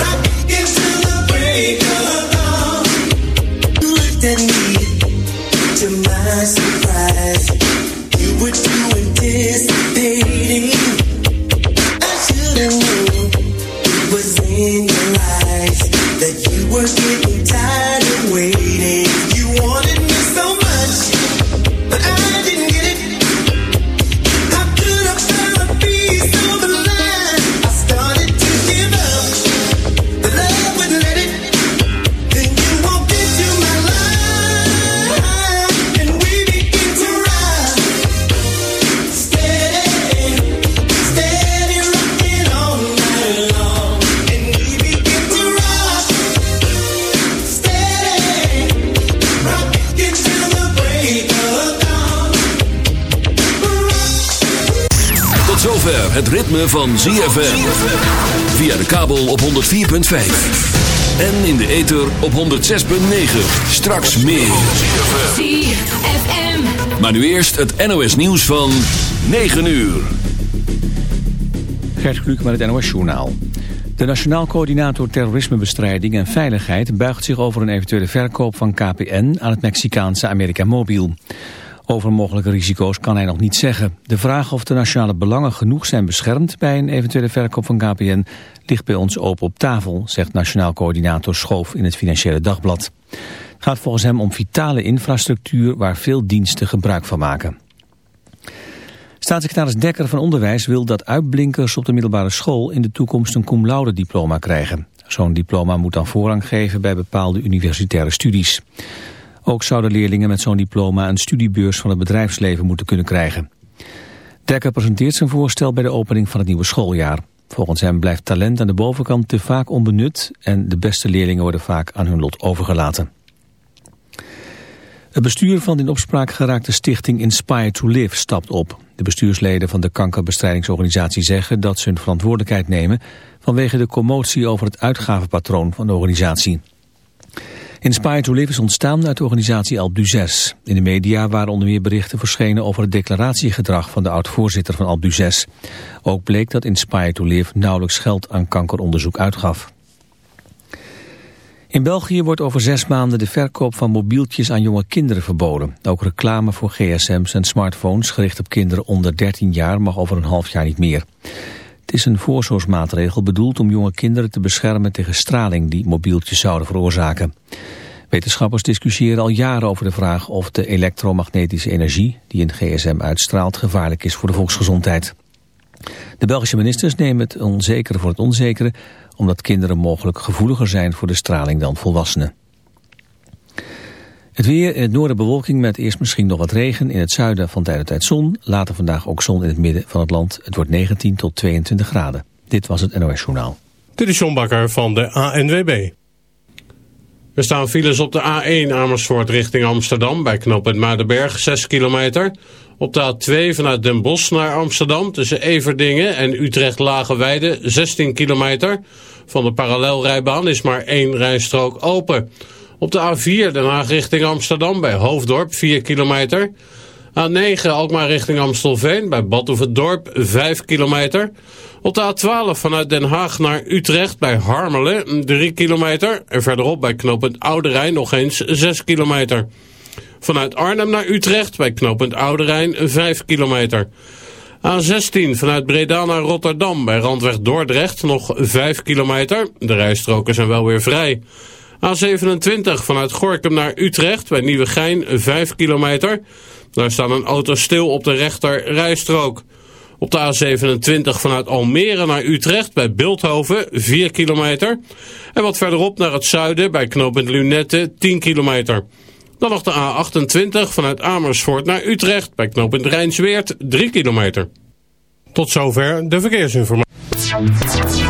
rock. Van ZFM. Via de kabel op 104.5. En in de ether op 106.9. Straks meer. ZFM. Maar nu eerst het NOS nieuws van 9 uur. Gert Kluk met het NOS Journaal. De Nationaal Coördinator Terrorismebestrijding en Veiligheid buigt zich over een eventuele verkoop van KPN aan het Mexicaanse America Mobiel. Over mogelijke risico's kan hij nog niet zeggen. De vraag of de nationale belangen genoeg zijn beschermd bij een eventuele verkoop van KPN ligt bij ons open op tafel, zegt Nationaal Coördinator Schoof in het Financiële Dagblad. Het gaat volgens hem om vitale infrastructuur waar veel diensten gebruik van maken. Staatssecretaris Dekker van Onderwijs wil dat uitblinkers op de middelbare school in de toekomst een cum laude diploma krijgen. Zo'n diploma moet dan voorrang geven bij bepaalde universitaire studies. Ook zouden leerlingen met zo'n diploma een studiebeurs van het bedrijfsleven moeten kunnen krijgen. Dekker presenteert zijn voorstel bij de opening van het nieuwe schooljaar. Volgens hem blijft talent aan de bovenkant te vaak onbenut en de beste leerlingen worden vaak aan hun lot overgelaten. Het bestuur van de in opspraak geraakte stichting Inspire to Live stapt op. De bestuursleden van de kankerbestrijdingsorganisatie zeggen dat ze hun verantwoordelijkheid nemen vanwege de commotie over het uitgavenpatroon van de organisatie. Inspire to Live is ontstaan uit de organisatie d'Huez. In de media waren onder meer berichten verschenen over het declaratiegedrag van de oud-voorzitter van d'Huez. Ook bleek dat Inspire to Live nauwelijks geld aan kankeronderzoek uitgaf. In België wordt over zes maanden de verkoop van mobieltjes aan jonge kinderen verboden. Ook reclame voor gsm's en smartphones gericht op kinderen onder 13 jaar mag over een half jaar niet meer. Het is een voorzorgsmaatregel bedoeld om jonge kinderen te beschermen tegen straling die mobieltjes zouden veroorzaken. Wetenschappers discussiëren al jaren over de vraag of de elektromagnetische energie die een gsm uitstraalt gevaarlijk is voor de volksgezondheid. De Belgische ministers nemen het onzekere voor het onzekere omdat kinderen mogelijk gevoeliger zijn voor de straling dan volwassenen. Het weer in het noorden bewolking met eerst misschien nog wat regen. In het zuiden van tijd tot tijd zon. Later vandaag ook zon in het midden van het land. Het wordt 19 tot 22 graden. Dit was het NOS Journaal. Dit is John Bakker van de ANWB. Er staan files op de A1 Amersfoort richting Amsterdam bij knooppunt Maardenberg 6 kilometer. Op de A2 vanuit Den Bosch naar Amsterdam tussen Everdingen en Utrecht Lageweide 16 kilometer. Van de parallelrijbaan is maar één rijstrook open. Op de A4 Den Haag richting Amsterdam bij Hoofddorp 4 kilometer. A9 Alkmaar richting Amstelveen bij Badhoevedorp 5 kilometer. Op de A12 vanuit Den Haag naar Utrecht bij Harmelen 3 kilometer. En verderop bij knooppunt Oude nog eens 6 kilometer. Vanuit Arnhem naar Utrecht bij knooppunt Oude 5 kilometer. A16 vanuit Breda naar Rotterdam bij Randweg Dordrecht nog 5 kilometer. De rijstroken zijn wel weer vrij. A27 vanuit Gorkum naar Utrecht bij Nieuwegein 5 kilometer. Daar staan een auto stil op de rechter rijstrook. Op de A27 vanuit Almere naar Utrecht bij Beeldhoven 4 kilometer. En wat verderop naar het zuiden bij knooppunt Lunette 10 kilometer. Dan nog de A28 vanuit Amersfoort naar Utrecht bij knooppunt Rijnsweert 3 kilometer. Tot zover de verkeersinformatie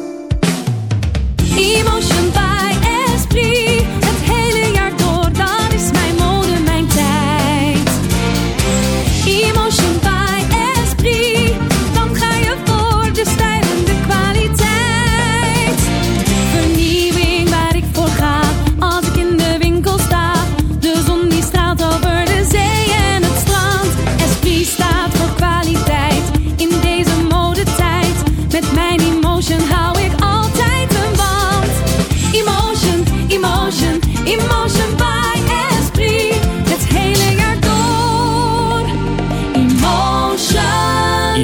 emotion by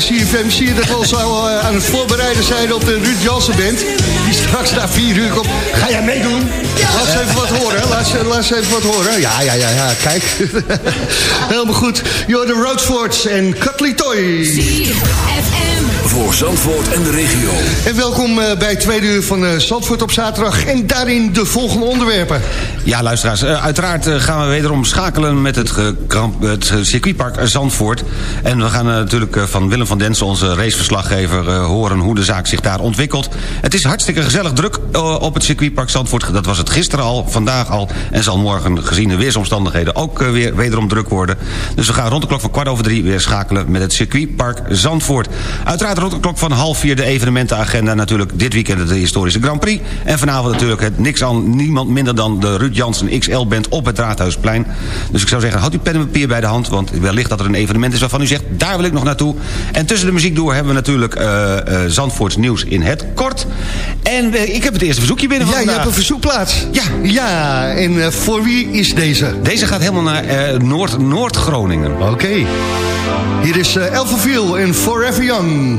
CFM zie je dat we al zo uh, aan het voorbereiden zijn op de Ruud Jansen band. Die straks na vier uur komt. Ga jij meedoen? Laat eens even wat horen. Laat, laat eens even wat horen. Ja, ja, ja, ja. Kijk. Helemaal goed. You're the Roadfords en Cutley Toy voor Zandvoort en de regio. En welkom uh, bij het tweede uur van Zandvoort op zaterdag. En daarin de volgende onderwerpen. Ja, luisteraars. Uh, uiteraard gaan we wederom schakelen met het, het circuitpark Zandvoort. En we gaan natuurlijk van Willem van Densen, onze raceverslaggever... horen hoe de zaak zich daar ontwikkelt. Het is hartstikke gezellig druk op het circuitpark Zandvoort. Dat was het gisteren al, vandaag al. En zal morgen gezien de weersomstandigheden ook weer wederom druk worden. Dus we gaan rond de klok van kwart over drie weer schakelen met het circuitpark Zandvoort. Uiteraard Uiteraard rond de klok van half vier de evenementenagenda. Natuurlijk dit weekend de historische Grand Prix. En vanavond natuurlijk het niks aan niemand minder dan de Ruud Jansen XL-band op het Raadhuisplein. Dus ik zou zeggen, houd uw pen en papier bij de hand. Want wellicht dat er een evenement is waarvan u zegt, daar wil ik nog naartoe. En tussen de muziek door hebben we natuurlijk uh, uh, Zandvoorts nieuws in het kort. En uh, ik heb het eerste verzoekje binnen Ja, van je hebt een verzoekplaats. Ja. Ja, en voor wie is deze? Deze gaat helemaal naar Noord-Noord-Groningen. Oké. Okay. Hier is Elfenviel in Forever Young.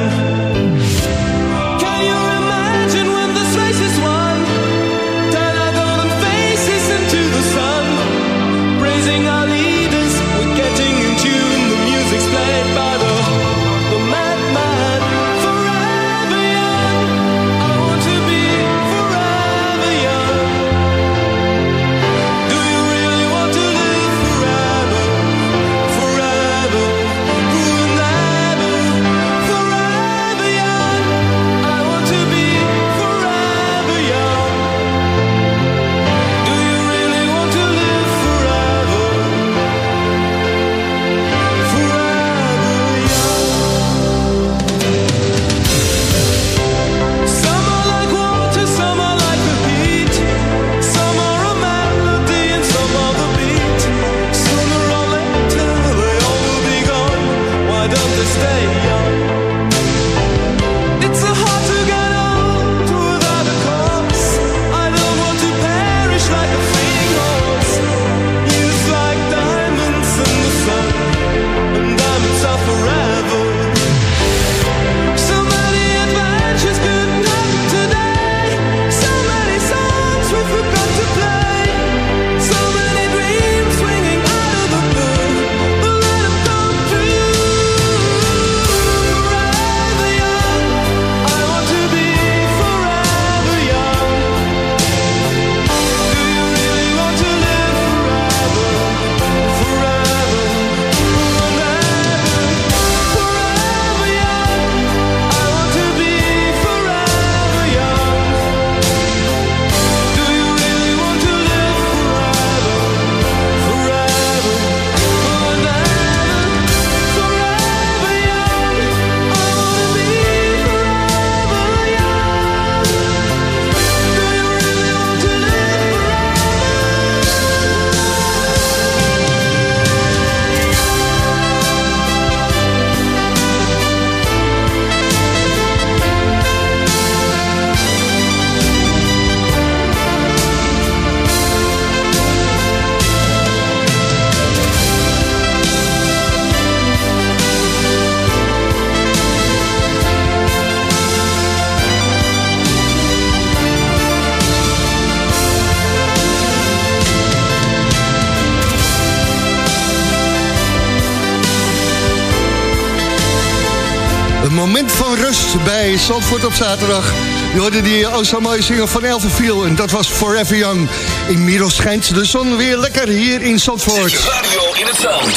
Zandvoort op zaterdag. Je hoorde die oh zo mooie zinger van Elvenviel en dat was Forever Young. Inmiddels schijnt de zon weer lekker hier in Zandvoort. Radio in het zand.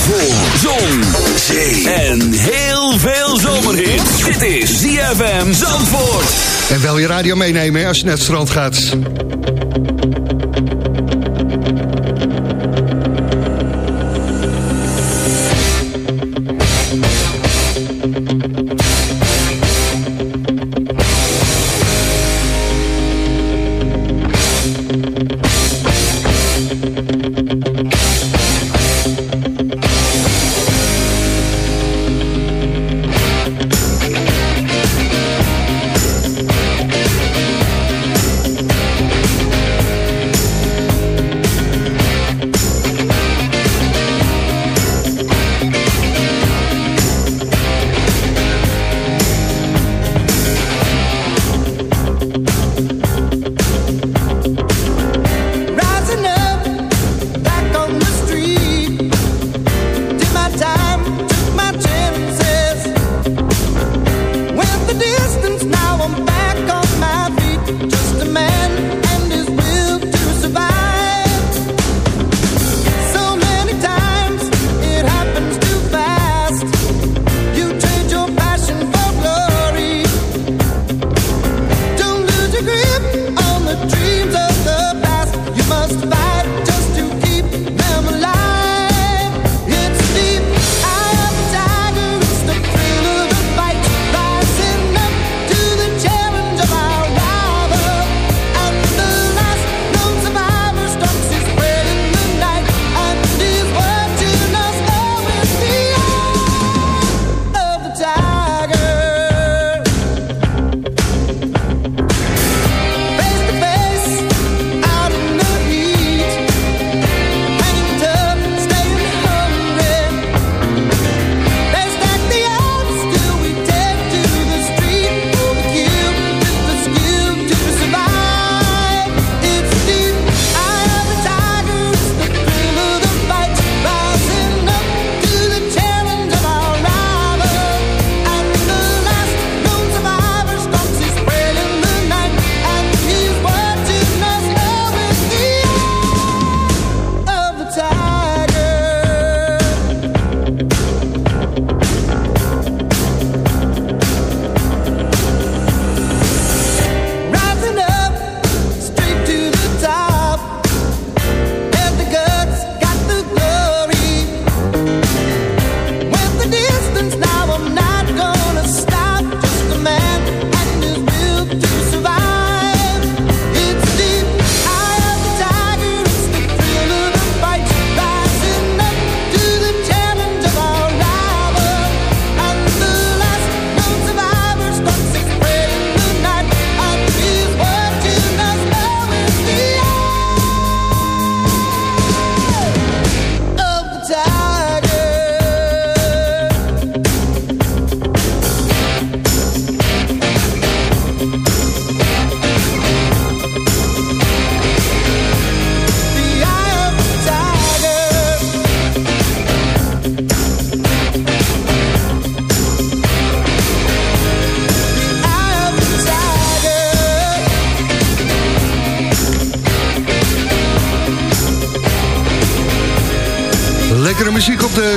Voor zon, zee en heel veel zomerhit. Dit is ZFM Zandvoort. En wel je radio meenemen als je naar het strand gaat.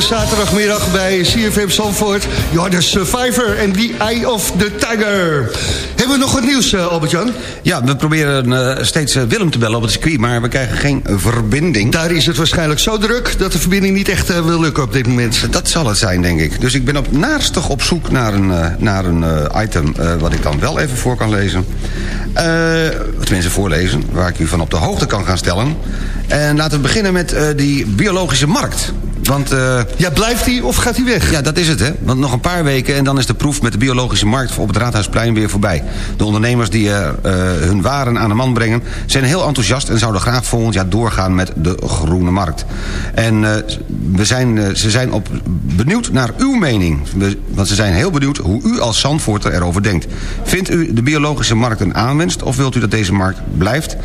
Zaterdagmiddag bij CFM Zandvoort. Ja, de Survivor en The Eye of the Tiger. Hebben we nog wat nieuws, uh, Albert-Jan? Ja, we proberen uh, steeds uh, Willem te bellen op het circuit... maar we krijgen geen verbinding. Daar is het waarschijnlijk zo druk... dat de verbinding niet echt wil lukken op dit moment. Dat zal het zijn, denk ik. Dus ik ben op naastig op zoek naar een, naar een item... wat ik dan wel even voor kan lezen. tenminste voorlezen, waar ik u van op de hoogte kan gaan stellen. En laten we beginnen met die biologische markt. Want, uh, ja, blijft hij of gaat hij weg? Ja, dat is het, hè. Want nog een paar weken en dan is de proef met de biologische markt... op het Raadhuisplein weer voorbij. De ondernemers die uh, hun waren aan de man brengen... zijn heel enthousiast en zouden graag volgend jaar doorgaan met de groene markt. En uh, we zijn, ze zijn op, benieuwd naar uw mening. We, want ze zijn heel benieuwd hoe u als Zandvoorter erover denkt. Vindt u de biologische markt een aanwinst... of wilt u dat deze markt blijft?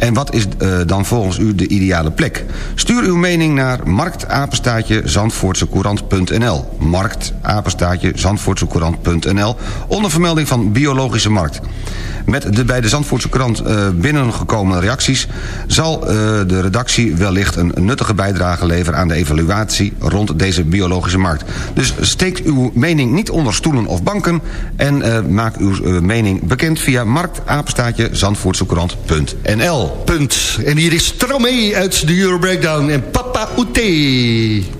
En wat is dan volgens u de ideale plek? Stuur uw mening naar marktapenstaatje zandvoortsecourant.nl Markt, apenstaatje, zandvoortsecourant.nl Onder vermelding van biologische markt. Met de bij de Zandvoortse krant uh, binnengekomen reacties... zal uh, de redactie wellicht een nuttige bijdrage leveren... aan de evaluatie rond deze biologische markt. Dus steekt uw mening niet onder stoelen of banken... en uh, maak uw mening bekend via marktapenstaatje zandvoortsecourant.nl Punt. En hier is Tromee uit de Euro Breakdown en Papa Oute.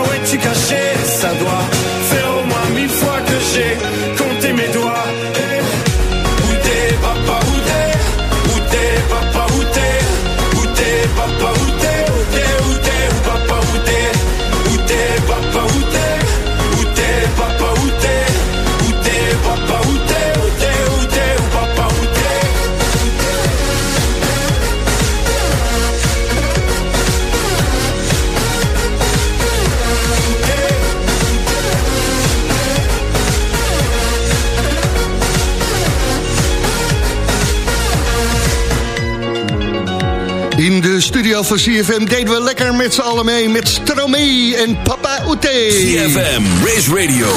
van CFM deden we lekker met z'n allen mee met Stromae en Papa Oute. CFM, Race Radio,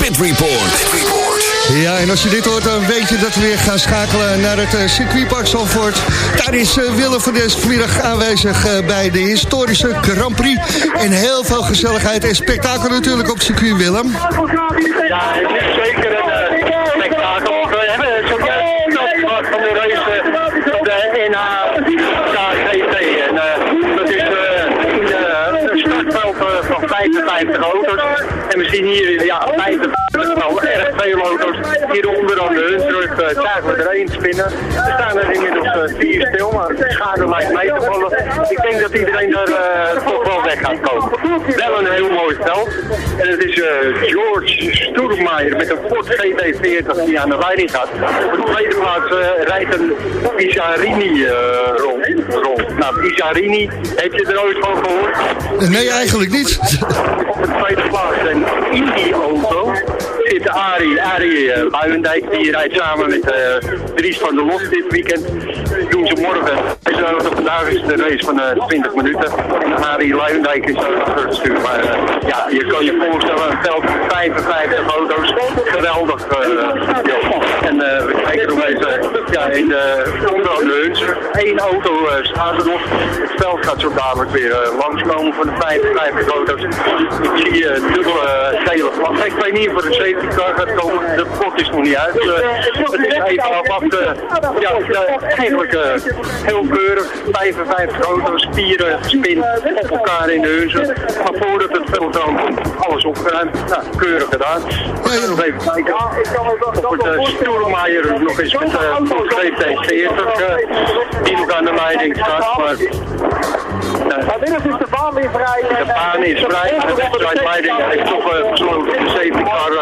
Pit Report. Pit Report. Ja, en als je dit hoort, dan weet je dat we weer gaan schakelen naar het uh, circuitpark Zandvoort. Daar is uh, Willem van Des vanmiddag aanwezig uh, bij de historische Grand Prix. En heel veel gezelligheid en spektakel natuurlijk op circuit, Willem. Ja, zien hier ja, 55 nou, erg veel auto's. Hieronder aan de Hunsrug uh, zagen we er één spinnen. Er staan er inmiddels uh, vier stil, maar de schade lijkt mee te vallen. Ik denk dat iedereen er uh, toch wel weg gaat komen. Wel een heel mooi veld. En het is George Stoermaier met een Ford GT40 die aan de leiding gaat. Op de tweede plaats rijdt een Isarini rond, rond. Nou, Isarini, heb je er ooit van gehoord? Nee, eigenlijk niet. Op de tweede plaats een Indy-auto zit Arie, Arie uh. Die rijdt samen met uh, Dries van der Los dit weekend. Doen ze morgen. Vandaag is de race van 20 minuten. En Arie Luijendijk is er stuur. Maar ja, je kan je voorstellen, een veld van 55 auto's. Geweldig. en we kijken nog even ja, in de onder de. Eén auto staat er nog. Het veld gaat zo dadelijk weer langskomen van de 55 auto's. Ik zie dubbele gele vlag. Ik weet niet of er een safety car gaat komen. De pot is nog niet uit. Uh, het is even afwachten. Ja, ja, eigenlijk uh, heel keurig. 55 auto's, spieren, spin op elkaar in de huizen. Maar voordat het veld dan alles opgeruimd. Nou, keurig gedaan. We nog even kijken of het uh, Stoermaier nog eens met uh, GT40 die nog aan de leiding staat. Maar binnen is de baan weer vrij. De baan is vrij. De wedstrijdleiding heeft toch uh, besloten de safety car uh,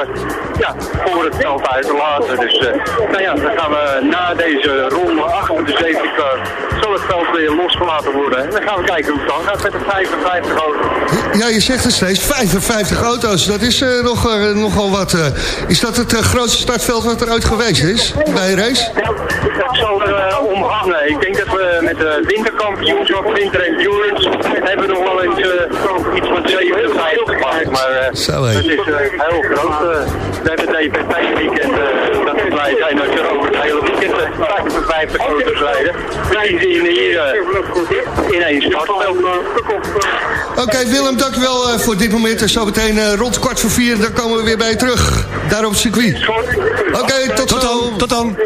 ja, voor het veld uit te laten. Dus uh, nou ja, dan gaan we na deze ronde achter de safety car zal het veld weer losgelaten worden. En dan gaan we kijken hoe het dan gaat met de 55 auto's. Ja, je zegt het steeds, 55 auto's. Dat is nog, nogal wat. is dat het grootste startveld wat er ooit geweest is bij een race? Dat zal er omhangen. Ik denk dat we met de winterkampioenschap, winter endurance, hebben we nog wel eens iets van 57 gemaakt. Maar het is heel groot. We hebben het DPT weekend, dat is blij zijn dat je over het hele weekend 55 auto's rijden. Wij zien hier in één startveld. Oké okay, Willem, dankjewel uh, voor dit moment. En zo meteen uh, rond kwart voor vier, dan komen we weer bij je terug. Daar op het circuit. Oké, okay, tot, tot dan. Tot dan.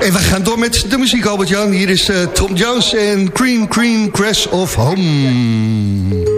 En we gaan door met de muziek, Albert-Jan. Hier is uh, Tom Jones en Cream Cream Crash of Home.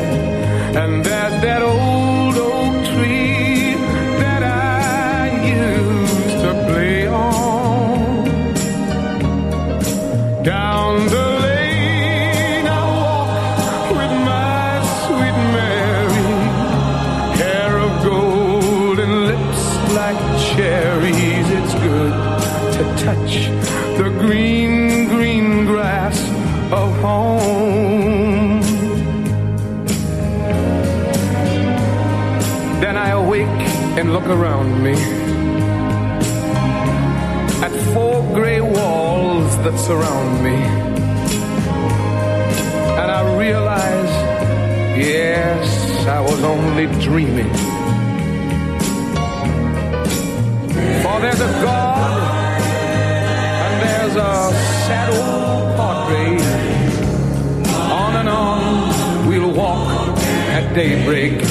And look around me at four gray walls that surround me. And I realize, yes, I was only dreaming. For there's a God and there's a sad old portrait. On and on we'll walk at daybreak.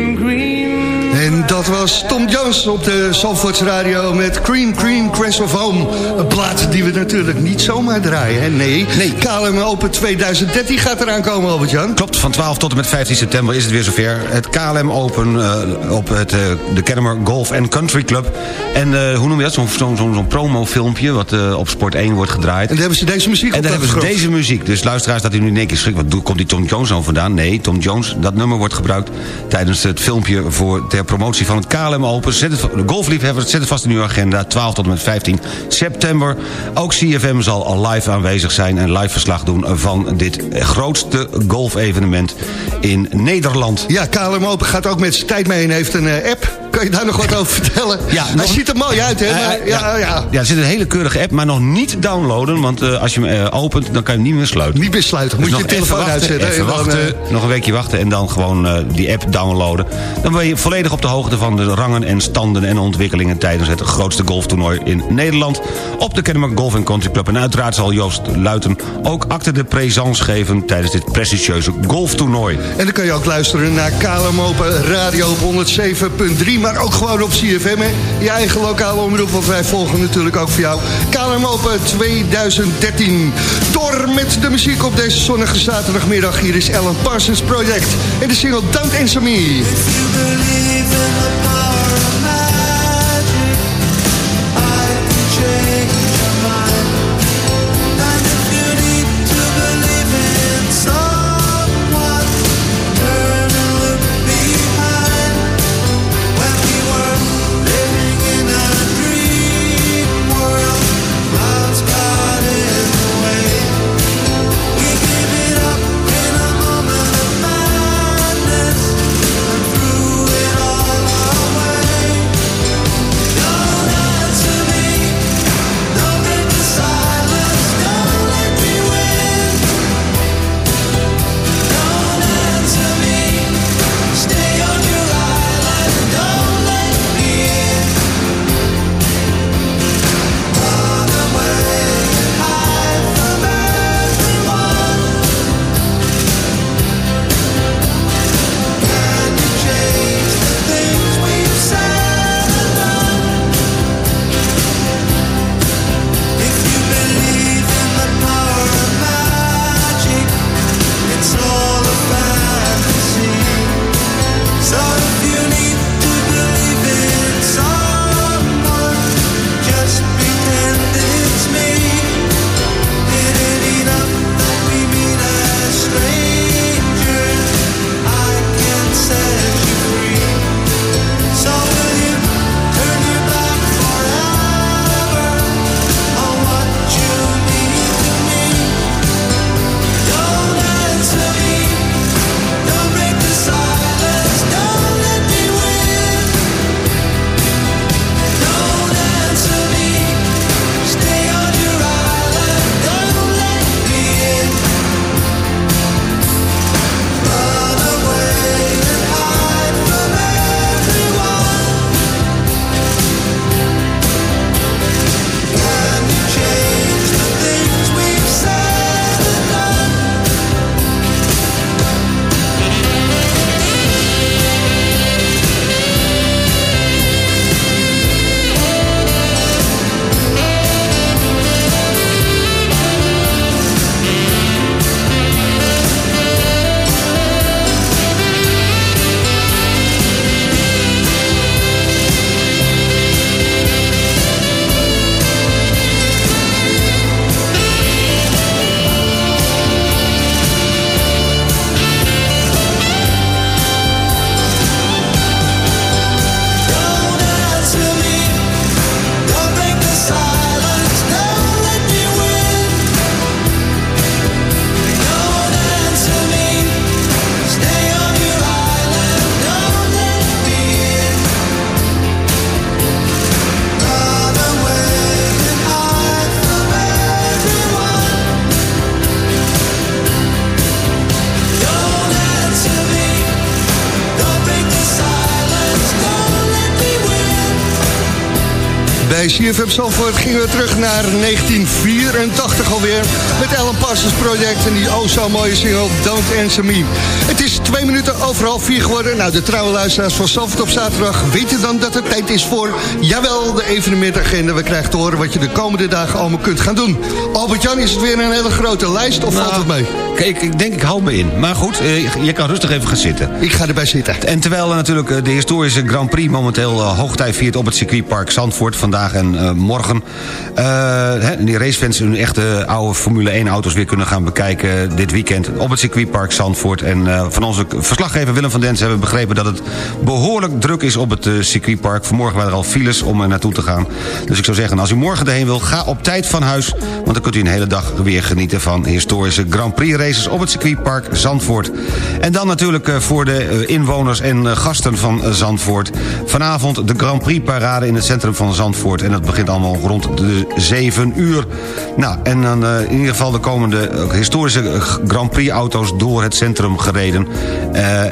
Dat was Tom Jones op de Zandvoorts Radio met Cream Cream Crash of Home. Een plaat die we natuurlijk niet zomaar draaien, hè? Nee. nee. KLM Open 2013 gaat eraan komen, Albert-Jan. Klopt, van 12 tot en met 15 september is het weer zover. Het KLM Open uh, op het, uh, de Kennemer Golf and Country Club. En uh, hoe noem je dat? Zo'n zo, zo, zo promofilmpje wat op Sport 1 wordt gedraaid. En daar hebben ze deze muziek En daar hebben ze deze muziek. Dus luisteraars dat u nu in één keer schrikt. Wat komt die Tom Jones dan vandaan? Nee, Tom Jones, dat nummer wordt gebruikt tijdens het filmpje voor ter promotie van het KLM Open. Zet het, de golfliefhebbers, zet het vast in uw agenda. 12 tot en met 15 september. Ook CFM zal al live aanwezig zijn en live verslag doen van dit grootste golfevenement in Nederland. Ja, KLM Open gaat ook met zijn tijd mee en heeft een uh, app. Kan je daar nog wat over vertellen? Ja, Hij nog... ziet er mooi uit, hè? Uh, maar, ja, ja, ja. ja, er zit een hele keurige app, maar nog niet downloaden. Want uh, als je hem opent, dan kan je hem niet meer sluiten. Niet meer sluiten, moet dus je je telefoon wachten, uitzetten. Even wachten, nog een weekje wachten en dan gewoon die app downloaden. Dan ben je volledig op de hoogte van de rangen en standen en ontwikkelingen... tijdens het grootste golftoernooi in Nederland... op de Kennemer Golf Country Club. En uiteraard zal Joost Luiten ook acte de présence geven... tijdens dit prestigieuze golftoernooi. En dan kan je ook luisteren naar KLM Open Radio op 107.3... maar ook gewoon op CFM, hè? je eigen lokale omroep... want wij volgen natuurlijk ook voor jou KLM Open 2013. Door met de muziek op deze zonnige zaterdagmiddag. Hier is Alan Parsons Project en de single Don't Answer Me. Bij CFM Zandvoort gingen we terug naar 1984 alweer. Met Alan Parsons Project en die oh zo mooie single Don't Answer Me. Het is twee minuten overal vier geworden. Nou, de trouwe luisteraars van Zandvoort op zaterdag weten dan dat het tijd is voor... jawel, de evenementagenda. We krijgen te horen wat je de komende dagen allemaal kunt gaan doen. Albert-Jan, is het weer een hele grote lijst of Nou, valt het mee? Kijk, ik denk ik hou me in. Maar goed, eh, je kan rustig even gaan zitten. Ik ga erbij zitten. En terwijl eh, natuurlijk eh, de historische Grand Prix momenteel eh, hoogtij viert op het circuitpark Zandvoort vandaag en eh, morgen. eh, die racefans hun echte oude Formule 1 auto's weer kunnen gaan bekijken dit weekend op het circuitpark Zandvoort. En eh, van onze verslaggever Willem van Dens hebben we begrepen dat het behoorlijk druk is op het eh, circuitpark. Vanmorgen waren er al files om er naartoe te gaan. Dus ik zou zeggen, als u morgen erheen wil, ga op tijd van huis. Want dan kunt u een hele dag weer genieten van historische Grand Prix races op het circuitpark Zandvoort. En dan natuurlijk eh, voor de eh, inwoners en eh, gasten van eh, Zandvoort. Vanavond de Grand Prix parade in het centrum van Zandvoort. En dat begint allemaal rond de 7 uur. Nou, en dan eh, in ieder geval de komende eh, historische eh, Grand Prix auto's door het centrum gereden.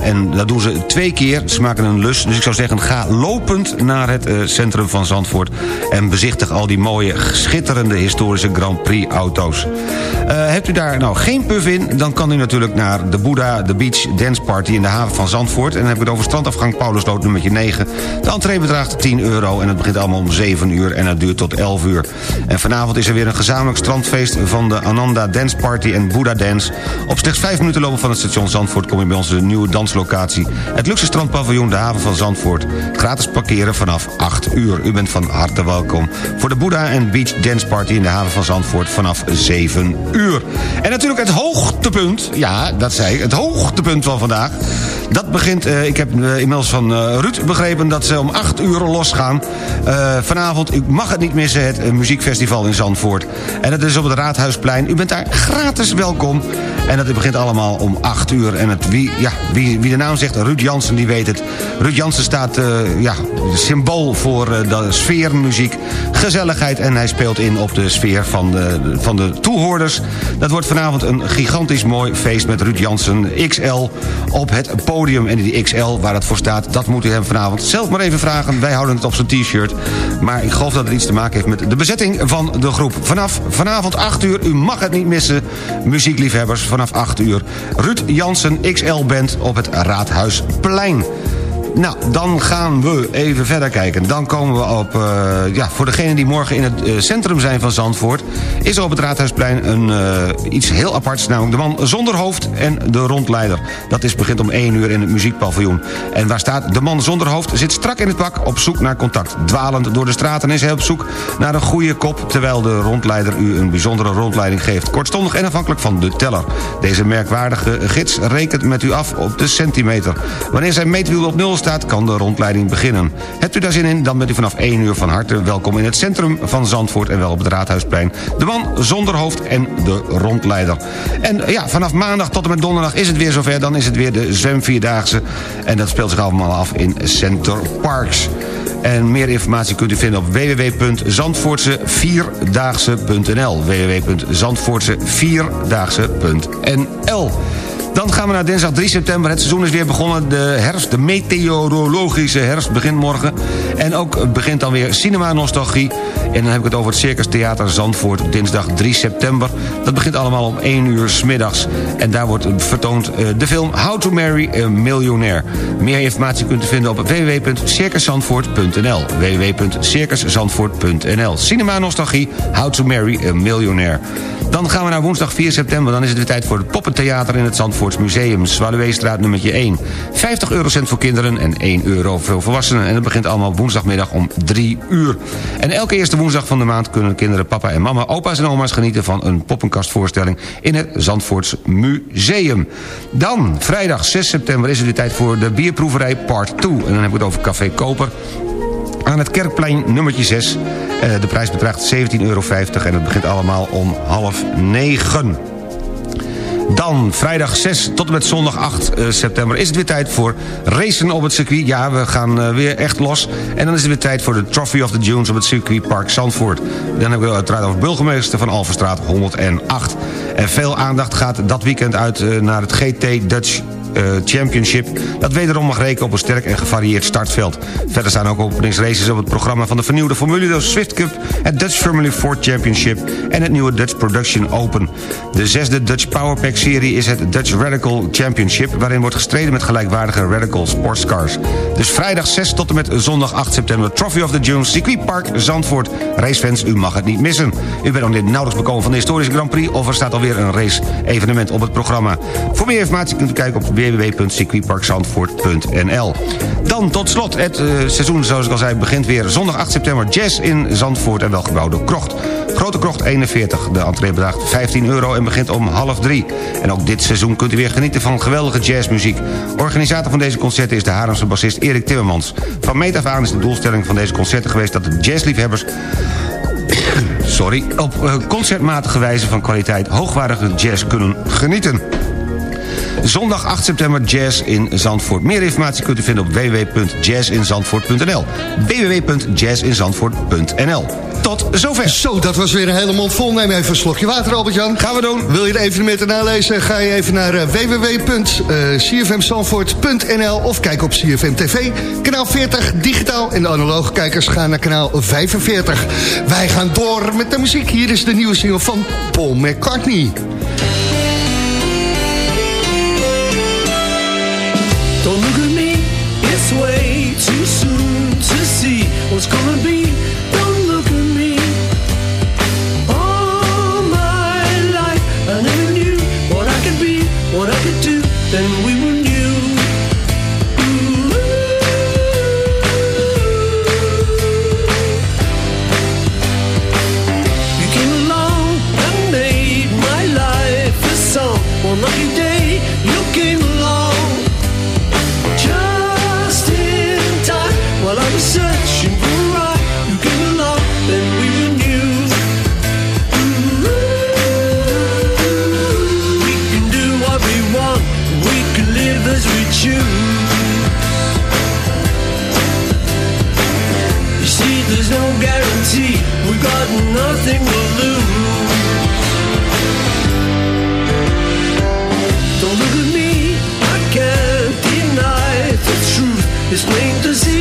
En dat doen ze twee keer. Ze maken een lus. Dus ik zou zeggen, ga lopend naar het centrum van Zandvoort. En bezichtig al die mooie, schitterende historische Grand Prix auto's. Eh, hebt u daar nou geen puff in, dan kan u natuurlijk naar de Buddha The Beach Dance Party in de haven van Zandvoort. En dan heb ik het over strandafgang Paulusloot nummertje 9. De entree bedraagt 10 euro en het begint allemaal om 7 uur en het duurt tot 11 uur. En vanavond is er weer een gezamenlijk strandfeest van de Ananda Dance Party en Buddha Dance. Op slechts 5 minuten lopen van het station Zandvoort kom je bij onze nieuwe danslocatie. Het luxe strandpaviljoen de haven van Zandvoort. Gratis parkeren vanaf 8 uur. U bent van harte welkom voor de Buddha en Beach Dance Party in de haven van Zandvoort vanaf 7 uur. En natuurlijk het hoogtepunt, ja, dat zei ik, het hoogtepunt van vandaag. Dat begint, eh, ik heb eh, inmiddels van eh, Ruud begrepen dat ze om 8 uur losgaan. Vanavond, u mag het niet missen, het muziekfestival in Zandvoort. En dat is op het Raadhuisplein. U bent daar gratis welkom. En dat begint allemaal om 8 uur. En het, wie, ja, wie, wie de naam zegt, Ruud Jansen, die weet het. Ruud Jansen staat ja, symbool voor de sfeermuziek, gezelligheid. En hij speelt in op de sfeer van de, van de toehoorders. Dat wordt vanavond een gigantisch mooi feest met Ruud Jansen XL op het podium. En die XL, waar het voor staat, dat moet u hem vanavond zelf maar even vragen. Wij houden het op zijn t-shirt. Maar ik geloof dat het iets te maken heeft met de bezetting van de groep. Vanaf vanavond 8 uur, u mag het niet missen, muziekliefhebbers, vanaf 8 uur. Ruud Jansen XL Band op het Raadhuisplein. Nou, dan gaan we even verder kijken. Dan komen we op... eh, ja, voor degenen die morgen in het eh, centrum zijn van Zandvoort... is er op het Raadhuisplein een, eh, iets heel aparts... namelijk de man zonder hoofd en de rondleider. Dat is, begint om 1 uur in het muziekpaviljoen. En waar staat de man zonder hoofd zit strak in het pak... op zoek naar contact. Dwalend door de straten is hij op zoek naar een goede kop... terwijl de rondleider u een bijzondere rondleiding geeft. Kortstondig en afhankelijk van de teller. Deze merkwaardige gids rekent met u af op de centimeter. Wanneer zijn meetwiel op nul kan de rondleiding beginnen. Hebt u daar zin in, dan bent u vanaf 1 uur van harte welkom... in het centrum van Zandvoort en wel op het Raadhuisplein. De man zonder hoofd en de rondleider. En ja, vanaf maandag tot en met donderdag is het weer zover. Dan is het weer de zwemvierdaagse. En dat speelt zich allemaal af in Center Parks. En meer informatie kunt u vinden op www.zandvoortsevierdaagse.nl www.zandvoortsevierdaagse.nl dan gaan we naar dinsdag 3 september. Het seizoen is weer begonnen. De herfst, de meteorologische herfst begint morgen. En ook begint dan weer Cinema Nostalgie. En dan heb ik het over het Circus Theater Zandvoort dinsdag 3 september. Dat begint allemaal om 1 uur s middags. En daar wordt vertoond eh, de film How to Marry a Millionaire. Meer informatie kunt u vinden op www.circuszandvoort.nl www.circuszandvoort.nl Cinema Nostalgie, How to Marry a Millionaire. Dan gaan we naar woensdag 4 september. Dan is het weer tijd voor het Poppentheater in het Zandvoorts Museum. Zwaluweestraat nummertje 1. 50 eurocent voor kinderen en 1 euro voor volwassenen. En dat begint allemaal woensdagmiddag om 3 uur. En elke eerste woensdag van de maand kunnen kinderen, papa en mama, opa's en oma's genieten van een poppenkastvoorstelling in het Zandvoorts Museum. Dan, vrijdag 6 september is het weer tijd voor de bierproeverij part 2. En dan heb ik het over Café Koper aan het Kerkplein nummertje 6. Eh, de prijs bedraagt 17,50 euro en het begint allemaal om half negen. Dan vrijdag 6 tot en met zondag 8 eh, september is het weer tijd voor racen op het circuit. Ja, we gaan eh, weer echt los. En dan is het weer tijd voor de Trophy of the Dunes op het circuitpark Zandvoort. Dan hebben we uiteraard over burgemeester van Alverstraat 108. En veel aandacht gaat dat weekend uit eh, naar het GT Dutch Championship... dat wederom mag rekenen op een sterk en gevarieerd startveld. Verder staan ook openingsraces op het programma van de vernieuwde Formule Swift Cup... het Dutch Formula 4 Championship en het nieuwe Dutch Production Open. De zesde Dutch Powerpack-serie is het Dutch Radical Championship... waarin wordt gestreden met gelijkwaardige Radical Sportscars. Dus vrijdag 6 tot en met zondag 8 september... Trophy of the Dunes, Park Zandvoort. Racefans, u mag het niet missen. U bent nog dit nauwelijks bekomen van de historische Grand Prix... of er staat alweer een race-evenement op het programma. Voor meer informatie kunt u kijken op www.circuitparkzandvoort.nl. Dan tot slot, het uh, seizoen zoals ik al zei begint weer zondag 8 september Jazz in Zandvoort en welgebouwde Krocht. Grote Krocht 41, de entree bedraagt 15 euro en begint om half drie. En ook dit seizoen kunt u weer genieten van geweldige jazzmuziek. Organisator van deze concerten is de Haarlemse bassist Erik Timmermans. Van meet af aan is de doelstelling van deze concerten geweest dat de jazzliefhebbers sorry, op uh, concertmatige wijze van kwaliteit hoogwaardige jazz kunnen genieten. Zondag 8 september Jazz in Zandvoort. Meer informatie kunt u vinden op www.jazzinzandvoort.nl www.jazzinzandvoort.nl Tot zover. Zo, dat was weer een hele mond vol. Neem even een slokje water, Albert-Jan. Gaan we doen. Wil je de evenementen nalezen? Ga je even naar uh, www.cfmzandvoort.nl of kijk op CFM TV. Kanaal 40, digitaal. En de analoge kijkers gaan naar kanaal 45. Wij gaan door met de muziek. Hier is de nieuwe single van Paul McCartney. Don't look at me, it's way too soon to see what's gonna be. Don't look at me. All my life I never knew what I could be, what I could do. Then we were Don't look at me, I can't deny the truth. It's plain to see,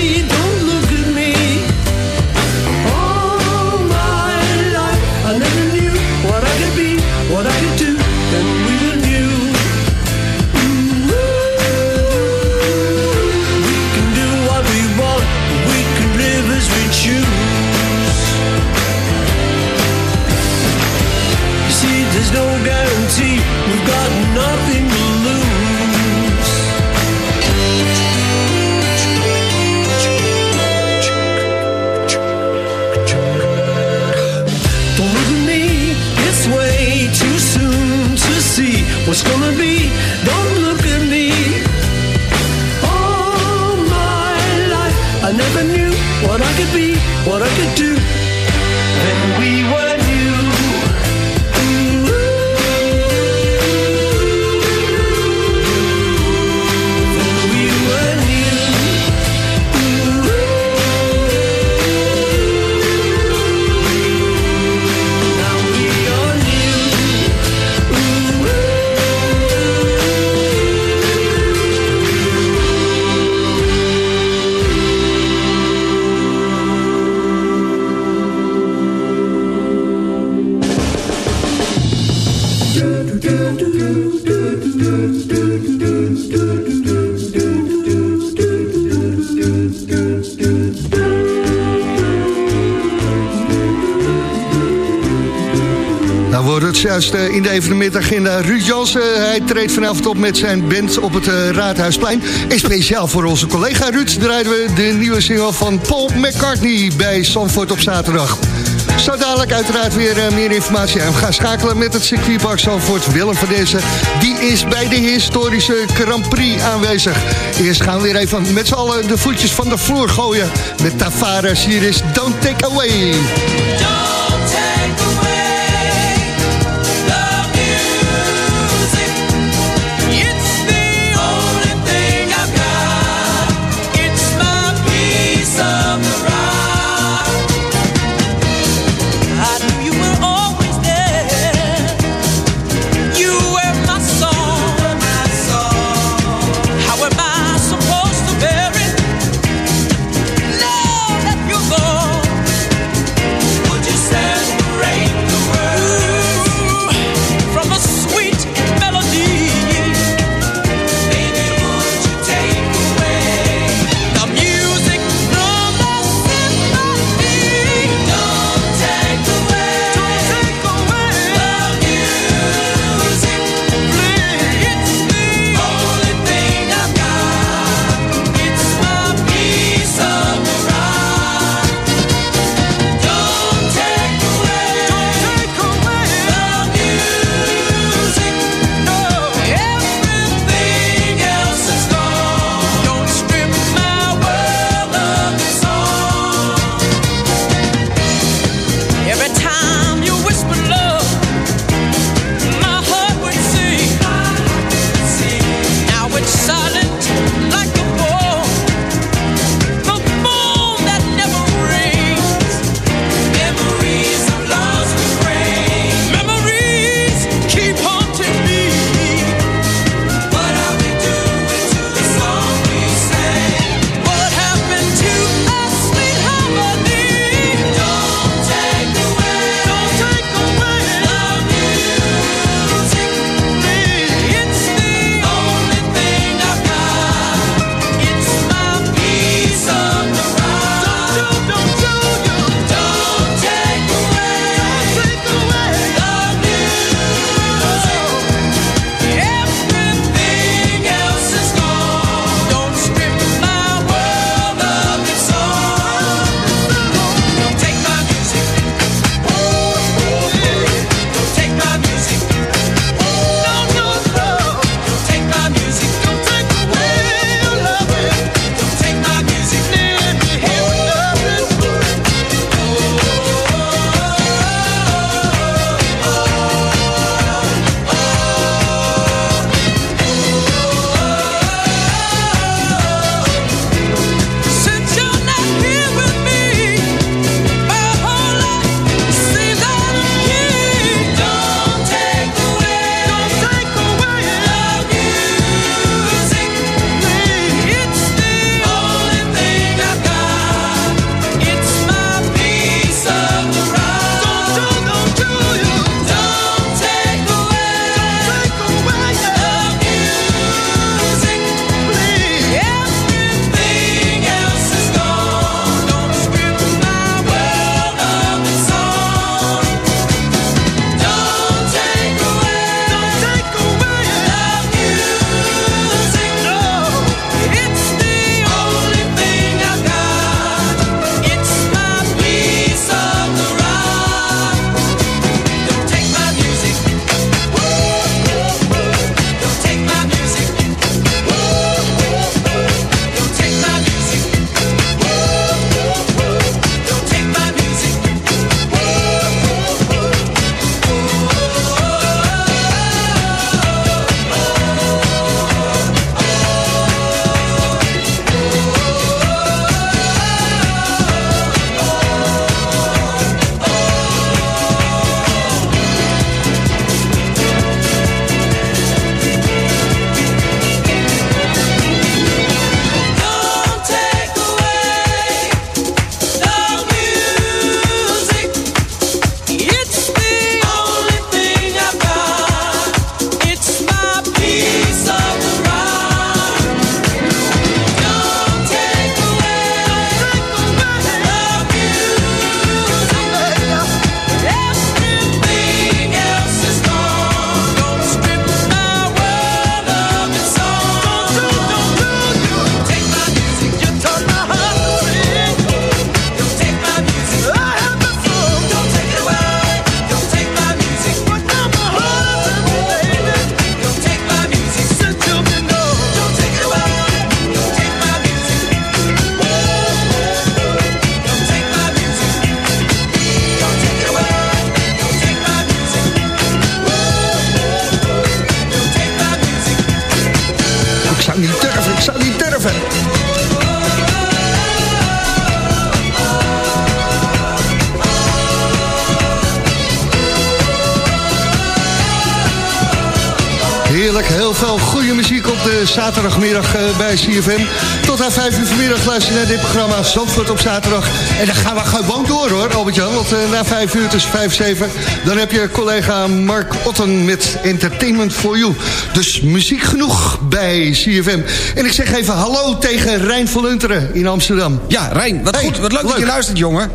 in de evenementagenda. Ruud Jansen, hij treedt vanavond op met zijn band op het eh, Raadhuisplein. En speciaal voor onze collega Ruud draaien we de nieuwe single van Paul McCartney bij Sanford op zaterdag. Zo dadelijk uiteraard weer eh, meer informatie. En we gaan schakelen met het circuitpark Zandvoort. Willem van deze, die is bij de historische Grand Prix aanwezig. Eerst gaan we weer even met z'n allen de voetjes van de vloer gooien. Met Tavares, hier is Don't Take Away. Heel veel goede muziek op de zaterdagmiddag eh, bij CFM. Tot aan 5 uur vanmiddag luister je naar dit programma Zandvoort op zaterdag. En dan gaan we gewoon door hoor, Albert-Jan. Want uh, na 5 uur tussen 5 en 7... dan heb je collega Mark Otten met Entertainment for You. Dus muziek genoeg bij CFM. En ik zeg even hallo tegen Rijn van Lunteren in Amsterdam. Ja, Rijn, wat, Hey, goed, wat leuk, dat je luistert, jongen.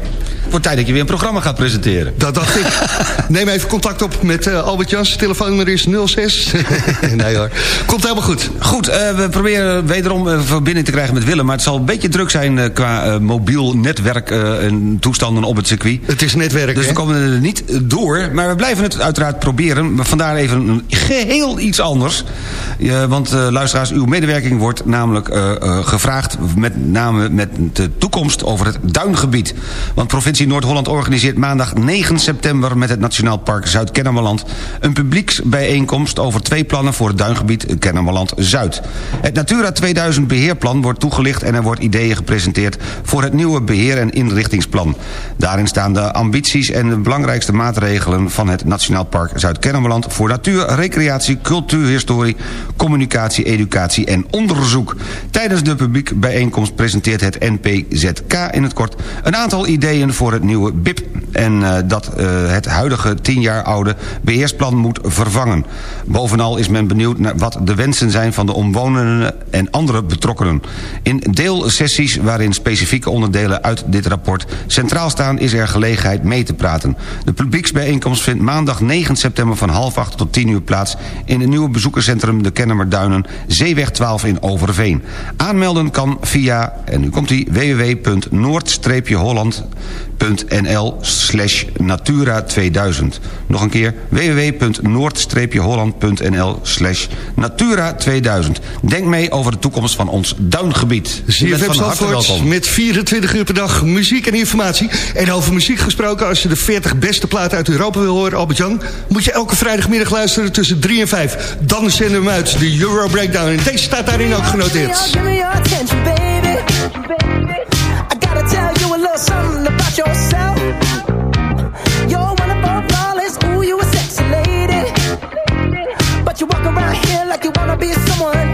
Wordt tijd dat je weer een programma gaat presenteren. Dat dacht ik. Neem even contact op met eh, Albert Jans. Telefoonnummer is 06. nee hoor. Komt helemaal goed. Goed, eh, we proberen wederom eh, verbinding te krijgen met Willem... maar het zal een beetje druk zijn qua mobiel netwerk en toestanden op het circuit. Het is netwerk, Dus we komen er niet door, maar we blijven het uiteraard proberen. Maar vandaar even een geheel iets anders. Want luisteraars, uw medewerking wordt namelijk gevraagd... met name met de toekomst over het duingebied. Want provincie Noord-Holland organiseert maandag 9 september... met het Nationaal Park Zuid-Kennemerland... een publieksbijeenkomst over twee plannen voor het duingebied Kennemerland-Zuid. Het Natura 2000 beheerplan wordt toegelicht... en er wordt ideeën gepresenteerd voor het nieuwe beheer- en inrichtingsplan. Daarin staan de ambities en de belangrijkste maatregelen... van het Nationaal Park Zuid-Kennemerland... voor natuur, recreatie, cultuurhistorie, communicatie, educatie en onderzoek. Tijdens de publiekbijeenkomst presenteert het NPZK in het kort... een aantal ideeën voor het nieuwe BIP... en eh, dat eh, het huidige tien jaar oude beheersplan moet vervangen. Bovenal is men benieuwd naar wat de wensen zijn van de omwonenden en andere betrokkenen. In deelsessies waarin specifieke onderdelen uit dit rapport centraal staan... is er gelegenheid mee te praten. De publieksbijeenkomst vindt maandag 9 september van half acht tot 10 uur plaats... in het nieuwe bezoekerscentrum De Kennemerduinen, Zeeweg 12 in Overveen. Aanmelden kan via, en nu komt hij, www.noord-holland.nl slash Natura 2000. Nog een keer, www.noord-holland.nl slash Natura 2000. Denk mee over de toekomst van ons duingebied. CFM van harte Zandvoort welkom. met 24 uur per dag muziek en informatie. En over muziek gesproken, als je de 40 beste platen uit Europa wil horen, Albert-Jan... moet je elke vrijdagmiddag luisteren tussen 3 en 5. Dan zenden we hem uit, de Euro Breakdown. En deze staat daarin ook genoteerd. Give me your attention, baby. I gotta tell you a little something about yourself. Flawless, ooh, you a sexy lady. But you walk around here like you wanna be someone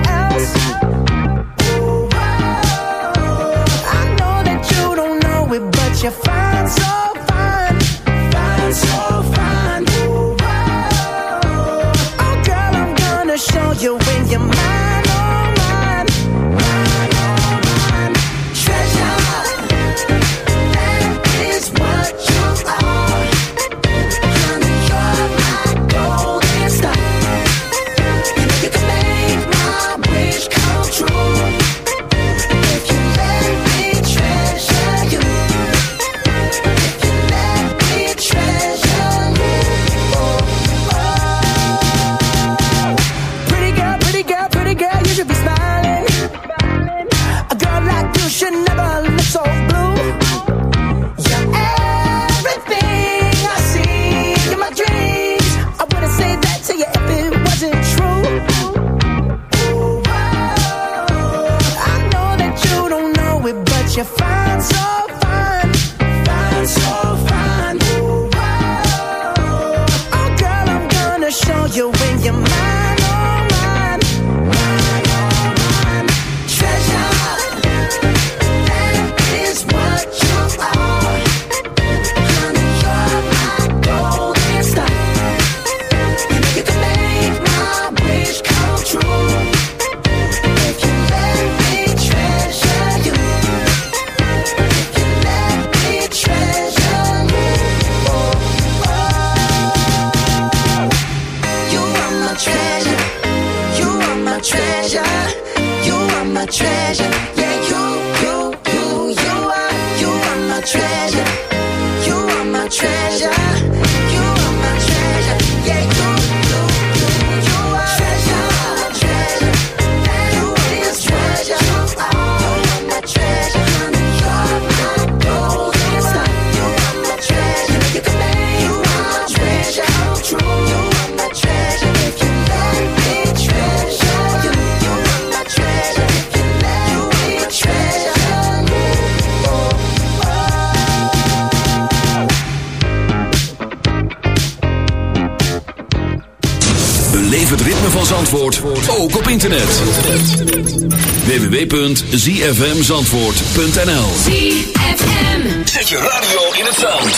www.zfmzandvoort.nl ZFM. Zet je radio in het zand.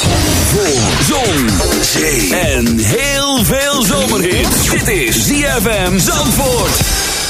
Voor zon, zee en heel veel zomerhit. Dit is ZFM Zandvoort.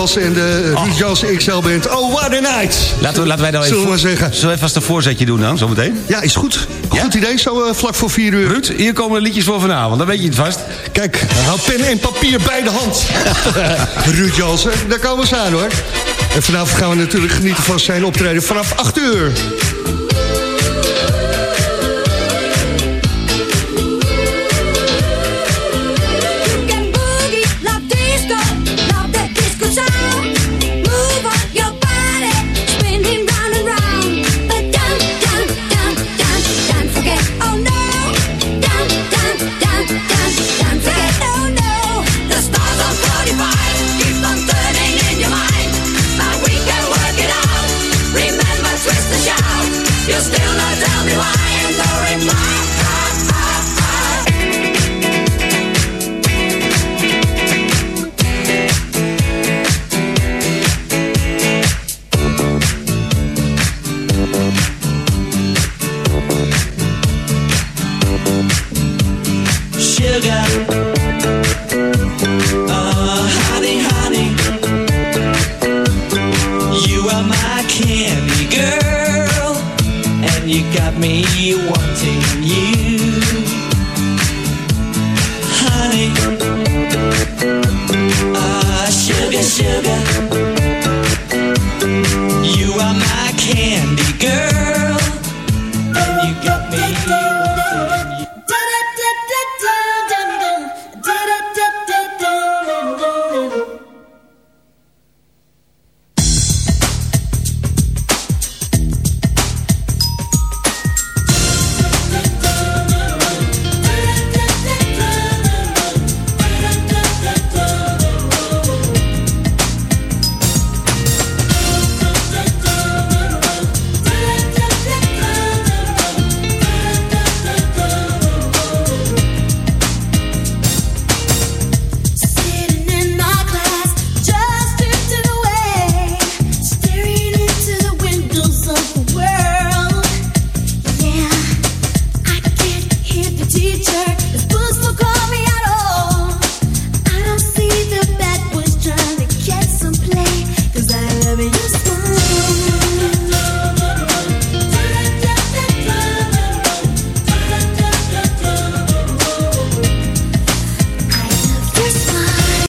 En de Ruud Jans XL Band. Oh, what a night! Laten we, laten wij nou Zullen even, we maar zeggen. Zullen we even een voorzetje doen dan, zometeen? Ja, is goed. Goed idee, zo eh, vlak voor vier uur. Ruud, hier komen de liedjes voor vanavond, dan weet je het vast. Kijk, houd pen en papier bij de hand. Ruud Jansen, daar komen ze aan hoor. En vanavond gaan we natuurlijk genieten van zijn optreden vanaf 8 uur.